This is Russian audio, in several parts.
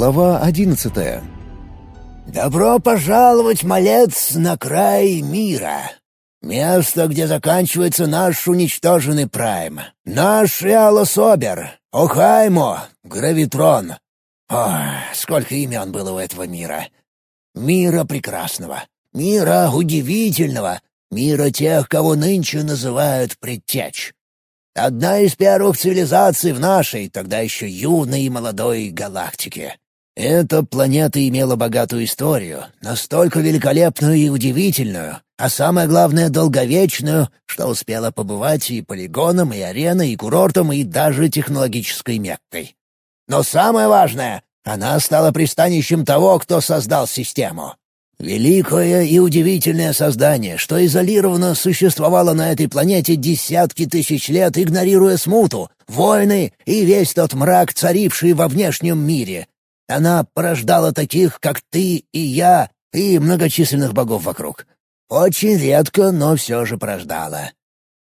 Глава одиннадцатая. «Добро пожаловать, малец, на край мира. Место, где заканчивается наш уничтоженный прайм. Наш Иалособер, Охаймо, Гравитрон. Ох, сколько имен было у этого мира. Мира прекрасного, мира удивительного, мира тех, кого нынче называют предтеч. Одна из первых цивилизаций в нашей, тогда еще юной и молодой галактике. Эта планета имела богатую историю, настолько великолепную и удивительную, а самое главное — долговечную, что успела побывать и полигоном, и ареной, и курортом, и даже технологической Меккой. Но самое важное — она стала пристанищем того, кто создал систему. Великое и удивительное создание, что изолированно существовало на этой планете десятки тысяч лет, игнорируя смуту, войны и весь тот мрак, царивший во внешнем мире. Она порождала таких, как ты и я, и многочисленных богов вокруг. Очень редко, но все же порождала.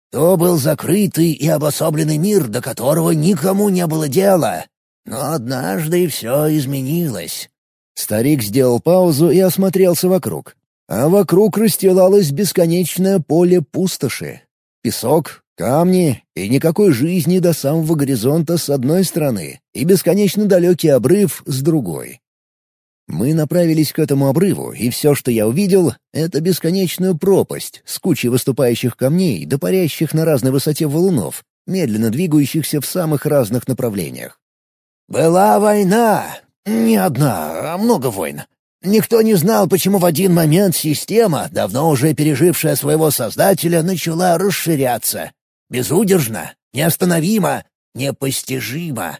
То был закрытый и обособленный мир, до которого никому не было дела. Но однажды все изменилось. Старик сделал паузу и осмотрелся вокруг. А вокруг расстилалось бесконечное поле пустоши. Песок, камни и никакой жизни до самого горизонта с одной стороны и бесконечно далекий обрыв с другой. Мы направились к этому обрыву, и все, что я увидел, — это бесконечную пропасть с кучей выступающих камней парящих на разной высоте валунов, медленно двигающихся в самых разных направлениях. «Была война, не одна, а много войн. Никто не знал, почему в один момент система, давно уже пережившая своего создателя, начала расширяться. Безудержно, неостановимо, непостижимо.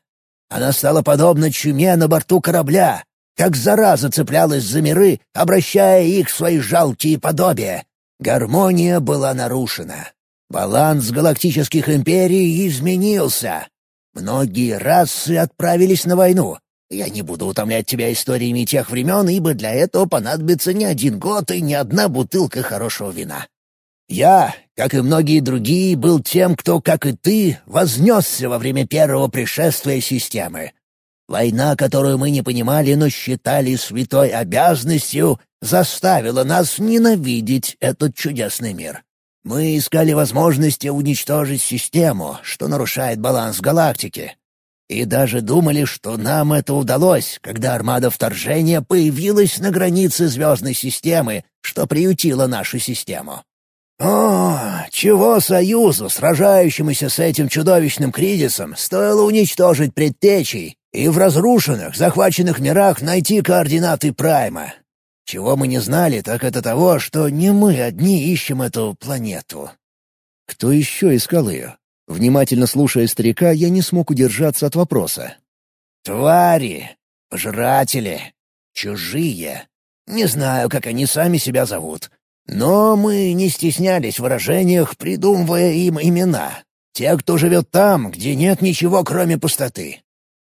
Она стала подобна чуме на борту корабля, как зараза цеплялась за миры, обращая их в свои жалкие подобия. Гармония была нарушена. Баланс галактических империй изменился. Многие расы отправились на войну, я не буду утомлять тебя историями тех времен, ибо для этого понадобится не один год и не одна бутылка хорошего вина. Я, как и многие другие, был тем, кто, как и ты, вознесся во время первого пришествия системы. Война, которую мы не понимали, но считали святой обязанностью, заставила нас ненавидеть этот чудесный мир. Мы искали возможности уничтожить систему, что нарушает баланс галактики, и даже думали, что нам это удалось, когда армада вторжения появилась на границе звездной системы, что приютила нашу систему. О, чего Союзу, сражающемуся с этим чудовищным кризисом, стоило уничтожить предтечей и в разрушенных, захваченных мирах найти координаты Прайма. Чего мы не знали, так это того, что не мы одни ищем эту планету. Кто еще искал ее? Внимательно слушая старика, я не смог удержаться от вопроса. «Твари! Пожиратели! Чужие! Не знаю, как они сами себя зовут. Но мы не стеснялись в выражениях, придумывая им имена. Те, кто живет там, где нет ничего, кроме пустоты.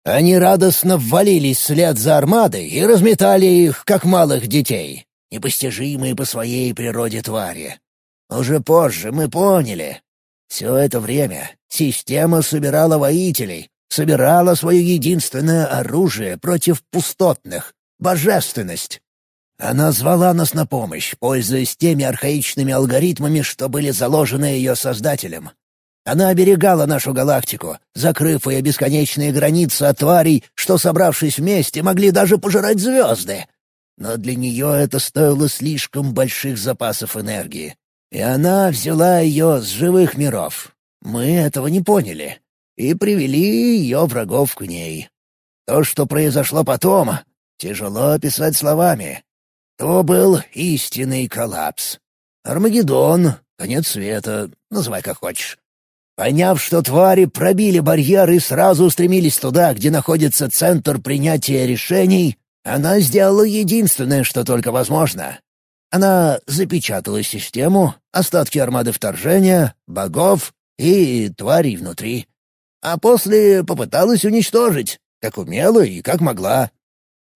Они радостно ввалились вслед за армадой и разметали их, как малых детей, непостижимые по своей природе твари. Уже позже мы поняли, все это время система собирала воителей, собирала свое единственное оружие против пустотных — божественность. Она звала нас на помощь, пользуясь теми архаичными алгоритмами, что были заложены ее создателем. Она оберегала нашу галактику, закрыв ее бесконечные границы от тварей, что, собравшись вместе, могли даже пожирать звезды. Но для нее это стоило слишком больших запасов энергии. И она взяла ее с живых миров. Мы этого не поняли. И привели ее врагов к ней. То, что произошло потом, тяжело описать словами. То был истинный коллапс. Армагеддон, конец света, называй как хочешь. Поняв, что твари пробили барьер и сразу устремились туда, где находится центр принятия решений, она сделала единственное, что только возможно. Она запечатала систему, остатки армады вторжения, богов и тварей внутри. А после попыталась уничтожить, как умела и как могла.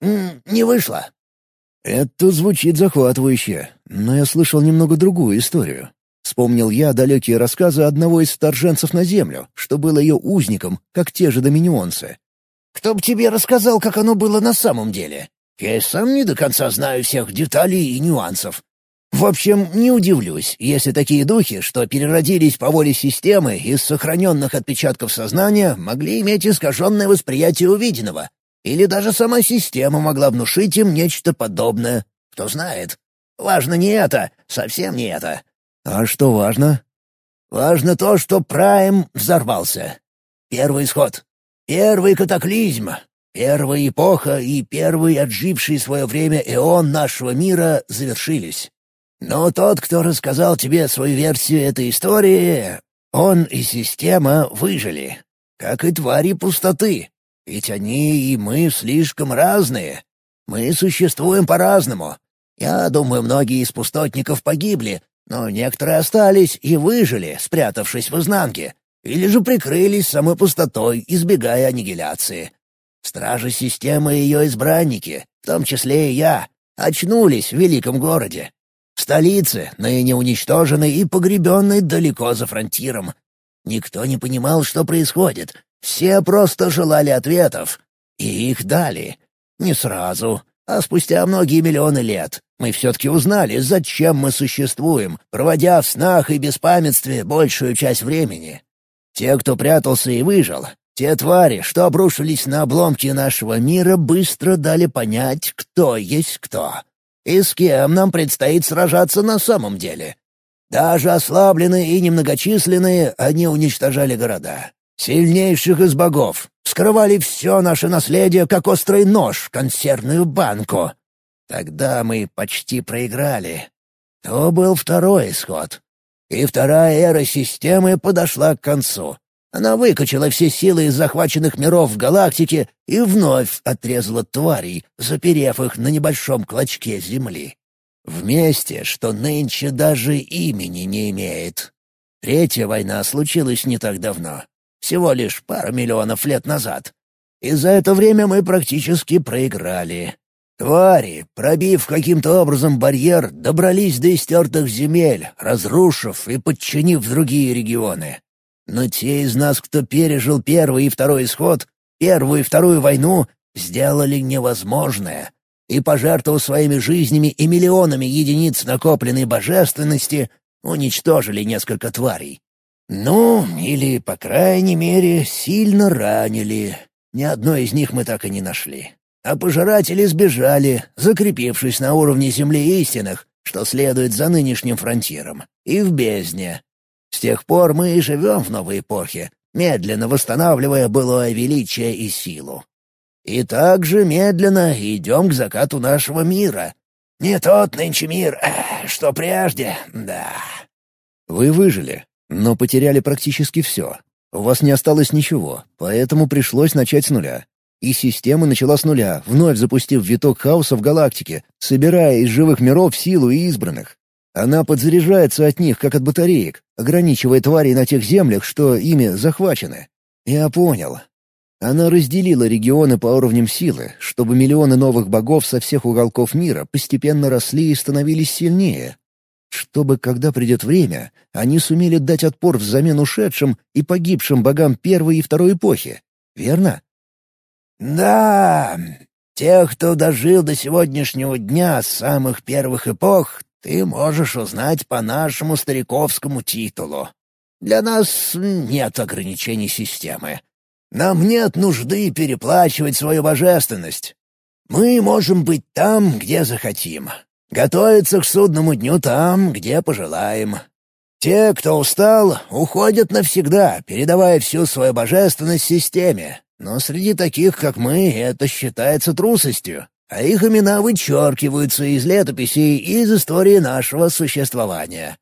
не вышло. Это звучит захватывающе, но я слышал немного другую историю. Вспомнил я далекие рассказы одного из вторженцев на Землю, что был ее узником, как те же доминионцы. Кто бы тебе рассказал, как оно было на самом деле? Я и сам не до конца знаю всех деталей и нюансов. В общем, не удивлюсь, если такие духи, что переродились по воле системы из сохраненных отпечатков сознания, могли иметь искаженное восприятие увиденного. Или даже сама система могла внушить им нечто подобное. Кто знает. Важно не это, совсем не это. А что важно? Важно то, что Прайм взорвался. Первый исход. Первый катаклизм. Первая эпоха и первый отживший свое время эон нашего мира завершились. Но тот, кто рассказал тебе свою версию этой истории, он и система выжили, как и твари пустоты. Ведь они и мы слишком разные. Мы существуем по-разному. Я думаю, многие из пустотников погибли, но некоторые остались и выжили, спрятавшись в изнанке, или же прикрылись самой пустотой, избегая аннигиляции. Стражи системы и ее избранники, в том числе и я, очнулись в великом городе. В столице, ныне уничтоженной и погребенной далеко за фронтиром. Никто не понимал, что происходит. Все просто желали ответов. И их дали. Не сразу, а спустя многие миллионы лет. Мы все-таки узнали, зачем мы существуем, проводя в снах и беспамятстве большую часть времени. Те, кто прятался и выжил, те твари, что обрушились на обломки нашего мира, быстро дали понять, кто есть кто. И с кем нам предстоит сражаться на самом деле. Даже ослабленные и немногочисленные, они уничтожали города. Сильнейших из богов. Вскрывали все наше наследие, как острый нож, консервную банку. Тогда мы почти проиграли. То был второй исход. И вторая эра системы подошла к концу. Она выкачала все силы из захваченных миров в галактике и вновь отрезала тварей, заперев их на небольшом клочке Земли. Вместе, что нынче даже имени не имеет. Третья война случилась не так давно, всего лишь пару миллионов лет назад. И за это время мы практически проиграли. Твари, пробив каким-то образом барьер, добрались до истертых земель, разрушив и подчинив другие регионы. Но те из нас, кто пережил первый и второй исход, первую и вторую войну, сделали невозможное и, пожертвовав своими жизнями и миллионами единиц накопленной божественности, уничтожили несколько тварей. Ну, или, по крайней мере, сильно ранили. Ни одной из них мы так и не нашли. А пожиратели сбежали, закрепившись на уровне Земли истинных, что следует за нынешним фронтиром, и в бездне, с тех пор мы и живем в новой эпохе, медленно восстанавливая былое величие и силу. И также медленно идем к закату нашего мира. Не тот нынче мир, э, что прежде, да. Вы выжили, но потеряли практически все. У вас не осталось ничего, поэтому пришлось начать с нуля. И система начала с нуля, вновь запустив виток хаоса в галактике, собирая из живых миров силу и избранных. Она подзаряжается от них, как от батареек, ограничивая тварей на тех землях, что ими захвачены. Я понял. Она разделила регионы по уровням силы, чтобы миллионы новых богов со всех уголков мира постепенно росли и становились сильнее. Чтобы, когда придет время, они сумели дать отпор взамен ушедшим и погибшим богам первой и второй эпохи. Верно? «Да, тех, кто дожил до сегодняшнего дня с самых первых эпох, ты можешь узнать по нашему стариковскому титулу. Для нас нет ограничений системы. Нам нет нужды переплачивать свою божественность. Мы можем быть там, где захотим. Готовиться к судному дню там, где пожелаем. Те, кто устал, уходят навсегда, передавая всю свою божественность системе. Но среди таких, как мы, это считается трусостью а их имена вычеркиваются из летописей и из истории нашего существования.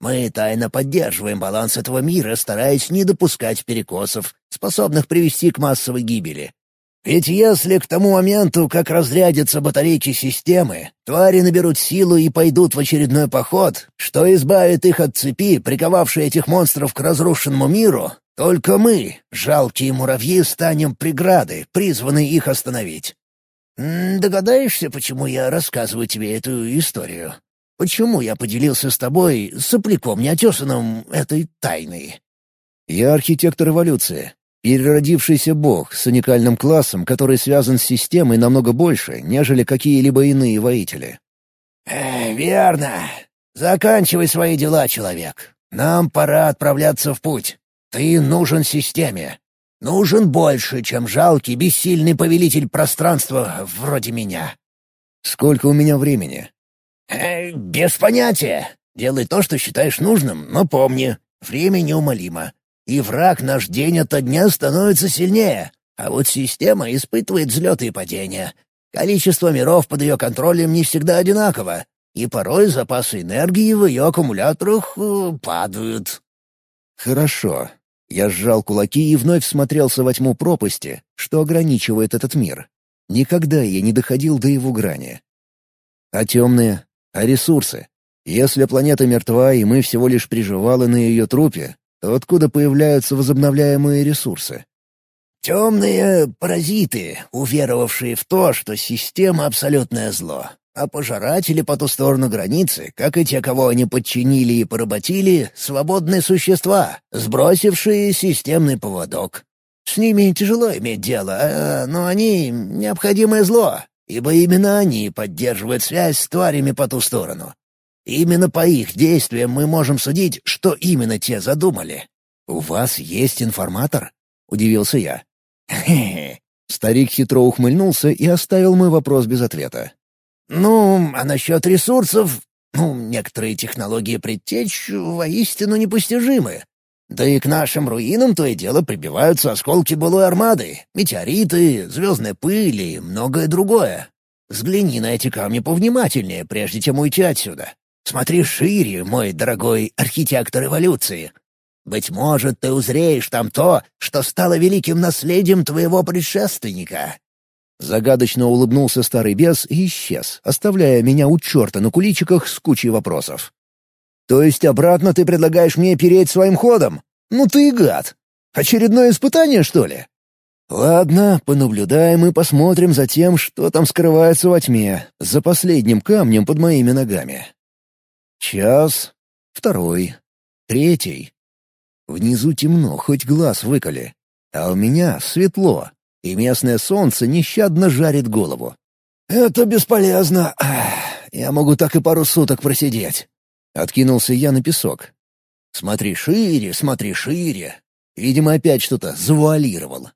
Мы тайно поддерживаем баланс этого мира, стараясь не допускать перекосов, способных привести к массовой гибели. Ведь если к тому моменту, как разрядятся батарейки системы, твари наберут силу и пойдут в очередной поход, что избавит их от цепи, приковавшей этих монстров к разрушенному миру, только мы, жалкие муравьи, станем преградой, призванной их остановить. «Догадаешься, почему я рассказываю тебе эту историю? Почему я поделился с тобой, сопляком неотесанным, этой тайной?» «Я архитектор эволюции. Переродившийся бог с уникальным классом, который связан с системой намного больше, нежели какие-либо иные воители. «Э, «Верно. Заканчивай свои дела, человек. Нам пора отправляться в путь. Ты нужен системе. Нужен больше, чем жалкий, бессильный повелитель пространства вроде меня». «Сколько у меня времени?» э, «Без понятия. Делай то, что считаешь нужным, но помни, время неумолимо и враг наш день ото дня становится сильнее, а вот система испытывает взлеты и падения. Количество миров под ее контролем не всегда одинаково, и порой запасы энергии в ее аккумуляторах э, падают. Хорошо. Я сжал кулаки и вновь смотрелся во тьму пропасти, что ограничивает этот мир. Никогда я не доходил до его грани. А темные? А ресурсы? Если планета мертва, и мы всего лишь приживалы на ее трупе, то откуда появляются возобновляемые ресурсы? Темные паразиты, уверовавшие в то, что система — абсолютное зло. А пожиратели по ту сторону границы, как и те, кого они подчинили и поработили, свободные существа, сбросившие системный поводок. С ними тяжело иметь дело, а, но они — необходимое зло, ибо именно они поддерживают связь с тварями по ту сторону. Именно по их действиям мы можем судить, что именно те задумали. «У вас есть информатор?» — удивился я. «Хе-хе». Старик хитро ухмыльнулся и оставил мой вопрос без ответа. «Ну, а насчет ресурсов... Ну, некоторые технологии предтеч воистину непостижимы. Да и к нашим руинам то и дело прибиваются осколки былой армады, метеориты, звездная пыль и многое другое. Взгляни на эти камни повнимательнее, прежде чем уйти отсюда. Смотри шире, мой дорогой архитектор эволюции. Быть может, ты узреешь там то, что стало великим наследием твоего предшественника». Загадочно улыбнулся старый бес и исчез, оставляя меня у черта на куличиках с кучей вопросов. «То есть обратно ты предлагаешь мне переть своим ходом? Ну ты и гад! Очередное испытание, что ли?» «Ладно, понаблюдаем и посмотрим за тем, что там скрывается во тьме, за последним камнем под моими ногами». Час, второй, третий. Внизу темно, хоть глаз выколи. А у меня светло, и местное солнце нещадно жарит голову. «Это бесполезно. Я могу так и пару суток просидеть». Откинулся я на песок. «Смотри шире, смотри шире». Видимо, опять что-то завуалировал.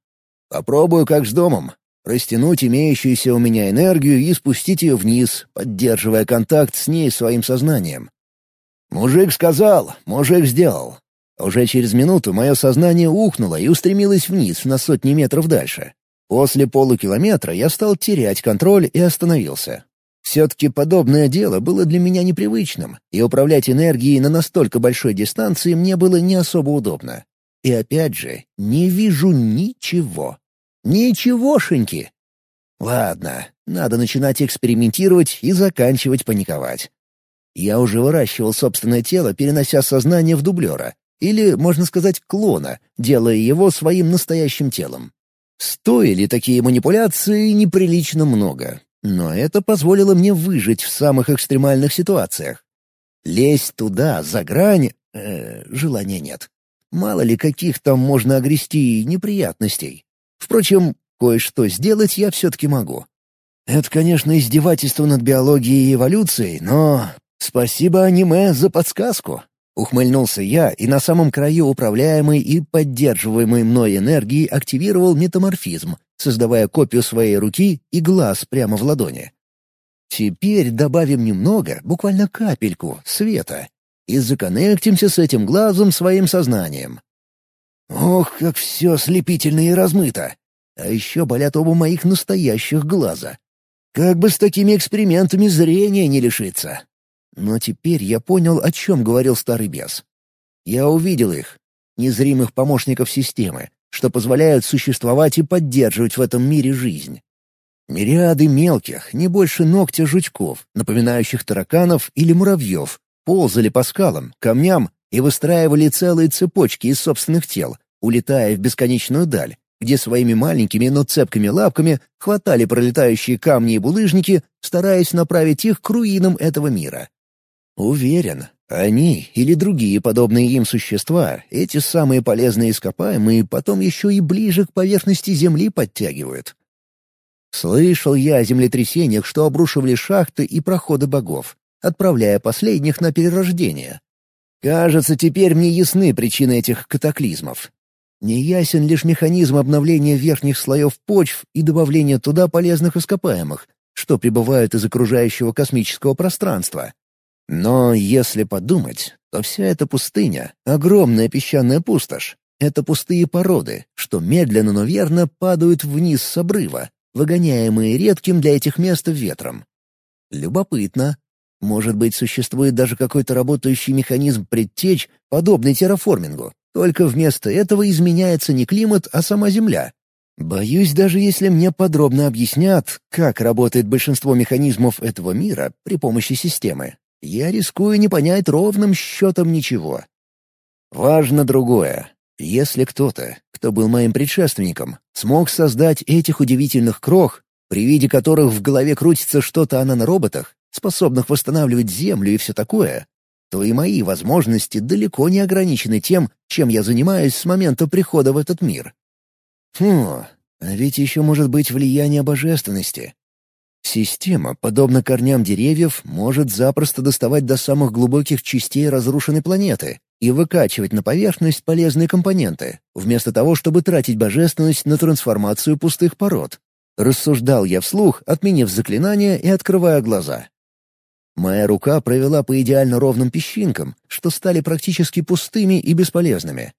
Попробую, как с домом. Растянуть имеющуюся у меня энергию и спустить ее вниз, поддерживая контакт с ней своим сознанием. Мужик сказал, мужик сделал. Уже через минуту мое сознание ухнуло и устремилось вниз на сотни метров дальше. После полукилометра я стал терять контроль и остановился. Все-таки подобное дело было для меня непривычным, и управлять энергией на настолько большой дистанции мне было не особо удобно. И опять же, не вижу ничего. Ничегошеньки. Ладно, надо начинать экспериментировать и заканчивать паниковать. Я уже выращивал собственное тело, перенося сознание в дублера, или, можно сказать, клона, делая его своим настоящим телом. Стоили такие манипуляции неприлично много, но это позволило мне выжить в самых экстремальных ситуациях. Лезть туда, за грань, э, желания нет. Мало ли каких там можно огрести неприятностей. Впрочем, кое-что сделать я все-таки могу. Это, конечно, издевательство над биологией и эволюцией, но «Спасибо, аниме, за подсказку!» Ухмыльнулся я и на самом краю управляемой и поддерживаемой мной энергии активировал метаморфизм, создавая копию своей руки и глаз прямо в ладони. Теперь добавим немного, буквально капельку, света, и законнектимся с этим глазом своим сознанием. Ох, как все слепительно и размыто! А еще болят оба моих настоящих глаза. Как бы с такими экспериментами зрения не лишиться. Но теперь я понял, о чем говорил старый бес. Я увидел их, незримых помощников системы, что позволяют существовать и поддерживать в этом мире жизнь. Мириады мелких, не больше ногтя жучков, напоминающих тараканов или муравьев, ползали по скалам, камням и выстраивали целые цепочки из собственных тел, улетая в бесконечную даль, где своими маленькими, но цепкими лапками хватали пролетающие камни и булыжники, стараясь направить их к руинам этого мира. Уверен, Они или другие подобные им существа, эти самые полезные ископаемые, потом еще и ближе к поверхности Земли подтягивают. Слышал я о землетрясениях, что обрушивали шахты и проходы богов, отправляя последних на перерождение. Кажется, теперь мне ясны причины этих катаклизмов. Неясен лишь механизм обновления верхних слоев почв и добавления туда полезных ископаемых, что прибывают из окружающего космического пространства. Но если подумать, то вся эта пустыня — огромная песчаная пустошь. Это пустые породы, что медленно, но верно падают вниз с обрыва, выгоняемые редким для этих мест ветром. Любопытно. Может быть, существует даже какой-то работающий механизм предтеч, подобный терраформингу, только вместо этого изменяется не климат, а сама Земля. Боюсь, даже если мне подробно объяснят, как работает большинство механизмов этого мира при помощи системы, я рискую не понять ровным счетом ничего. Важно другое. Если кто-то, кто был моим предшественником, смог создать этих удивительных крох, при виде которых в голове крутится что-то о нанороботах, способных восстанавливать Землю и все такое, то и мои возможности далеко не ограничены тем, чем я занимаюсь с момента прихода в этот мир. Хм, а ведь еще может быть влияние божественности. Система, подобно корням деревьев, может запросто доставать до самых глубоких частей разрушенной планеты и выкачивать на поверхность полезные компоненты, вместо того, чтобы тратить божественность на трансформацию пустых пород. Рассуждал я вслух, отменив заклинание и открывая глаза. Моя рука провела по идеально ровным песчинкам, что стали практически пустыми и бесполезными.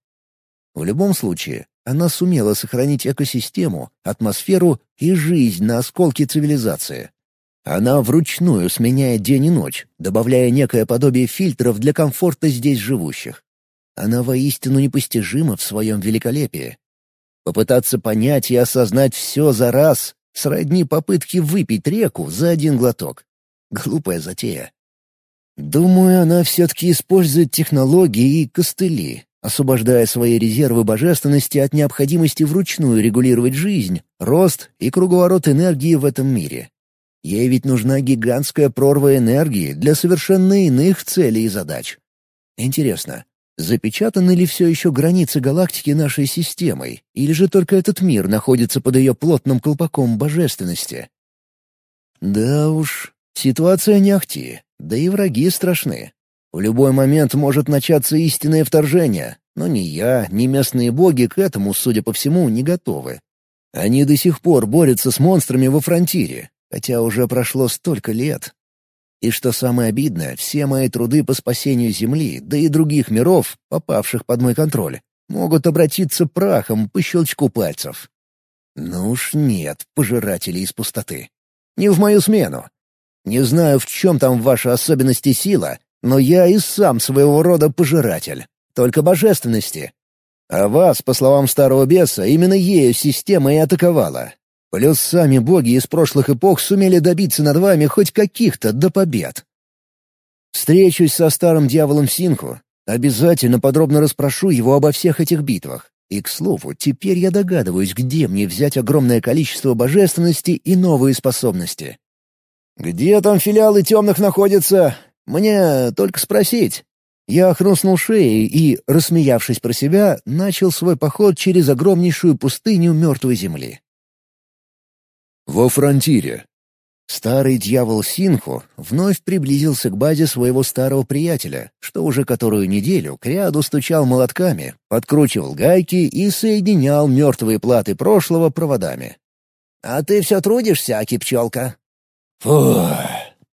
В любом случае, она сумела сохранить экосистему, атмосферу и жизнь на осколке цивилизации. Она вручную сменяет день и ночь, добавляя некое подобие фильтров для комфорта здесь живущих. Она воистину непостижима в своем великолепии. Попытаться понять и осознать все за раз сродни попытке выпить реку за один глоток. Глупая затея. Думаю, она все-таки использует технологии и костыли, освобождая свои резервы божественности от необходимости вручную регулировать жизнь, рост и круговорот энергии в этом мире. Ей ведь нужна гигантская прорва энергии для совершенно иных целей и задач. Интересно, запечатаны ли все еще границы галактики нашей системой, или же только этот мир находится под ее плотным колпаком божественности? Да уж, Ситуация не ахти, да и враги страшны. В любой момент может начаться истинное вторжение, но ни я, ни местные боги к этому, судя по всему, не готовы. Они до сих пор борются с монстрами во фронтире, хотя уже прошло столько лет. И что самое обидное, все мои труды по спасению Земли, да и других миров, попавших под мой контроль, могут обратиться прахом по щелчку пальцев. Ну уж нет, пожиратели из пустоты. Не в мою смену. Не знаю, в чем там ваша особенность и сила, но я и сам своего рода пожиратель. Только божественности. А вас, по словам старого беса, именно ею система и атаковала. Плюс сами боги из прошлых эпох сумели добиться над вами хоть каких-то до побед. Встречусь со старым дьяволом Синху. Обязательно подробно расспрошу его обо всех этих битвах. И, к слову, теперь я догадываюсь, где мне взять огромное количество божественности и новые способности. «Где там филиалы темных находятся? Мне только спросить». Я хрустнул шеей и, рассмеявшись про себя, начал свой поход через огромнейшую пустыню мертвой земли. Во фронтире. Старый дьявол Синху вновь приблизился к базе своего старого приятеля, что уже которую неделю к ряду стучал молотками, подкручивал гайки и соединял мертвые платы прошлого проводами. «А ты все трудишься, Аки пчелка?» Фух.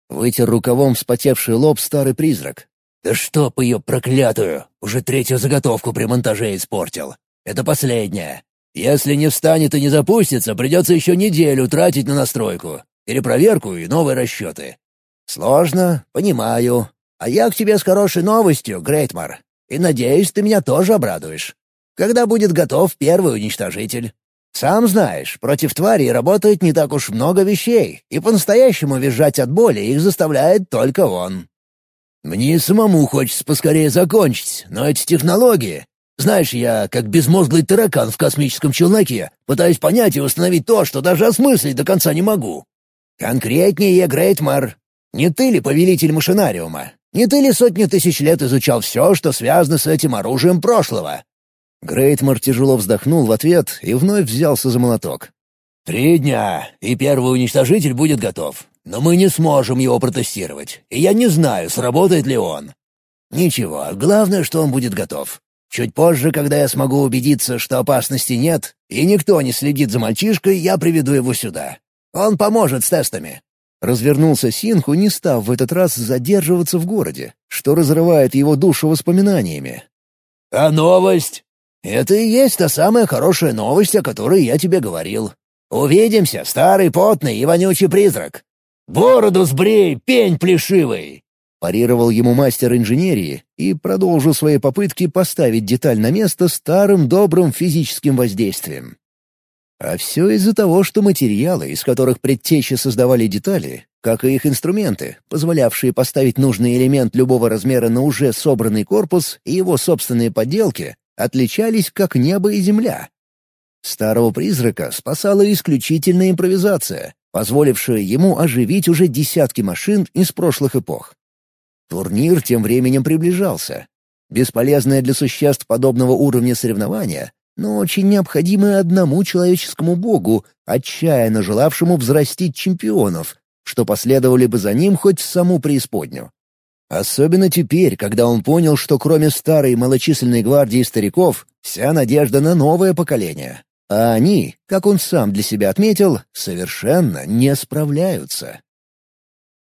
Вытер рукавом вспотевший лоб старый призрак. «Да чтоб ее проклятую! Уже третью заготовку при монтаже испортил. Это последняя. Если не встанет и не запустится, придется еще неделю тратить на настройку. Перепроверку и новые расчеты. Сложно, понимаю. А я к тебе с хорошей новостью, Грейтмар. И надеюсь, ты меня тоже обрадуешь. Когда будет готов первый уничтожитель? Сам знаешь, против тварей работает не так уж много вещей, и по-настоящему визжать от боли их заставляет только он. Мне самому хочется поскорее закончить, но эти технологии... Знаешь, я, как безмозглый таракан в космическом челноке, пытаюсь понять и установить то, что даже осмыслить до конца не могу. Конкретнее, Грейтмар, не ты ли повелитель машинариума? Не ты ли сотни тысяч лет изучал все, что связано с этим оружием прошлого?» Грейтмор тяжело вздохнул в ответ и вновь взялся за молоток. «Три дня, и первый уничтожитель будет готов. Но мы не сможем его протестировать, и я не знаю, сработает ли он. Ничего, главное, что он будет готов. Чуть позже, когда я смогу убедиться, что опасности нет, и никто не следит за мальчишкой, я приведу его сюда. Он поможет с тестами». Развернулся Синху, не став в этот раз задерживаться в городе, что разрывает его душу воспоминаниями. «А новость?» «Это и есть та самая хорошая новость, о которой я тебе говорил. Увидимся, старый потный и вонючий призрак. Бороду сбрей, пень плешивый!» Парировал ему мастер инженерии и продолжил свои попытки поставить деталь на место старым добрым физическим воздействием. А все из-за того, что материалы, из которых предтечи создавали детали, как и их инструменты, позволявшие поставить нужный элемент любого размера на уже собранный корпус и его собственные подделки, отличались как небо и земля. Старого призрака спасала исключительная импровизация, позволившая ему оживить уже десятки машин из прошлых эпох. Турнир тем временем приближался. Бесполезное для существ подобного уровня соревнования, но очень необходимое одному человеческому богу, отчаянно желавшему взрастить чемпионов, что последовали бы за ним хоть в саму преисподнюю. Особенно теперь, когда он понял, что кроме старой малочисленной гвардии стариков, вся надежда на новое поколение. А они, как он сам для себя отметил, совершенно не справляются.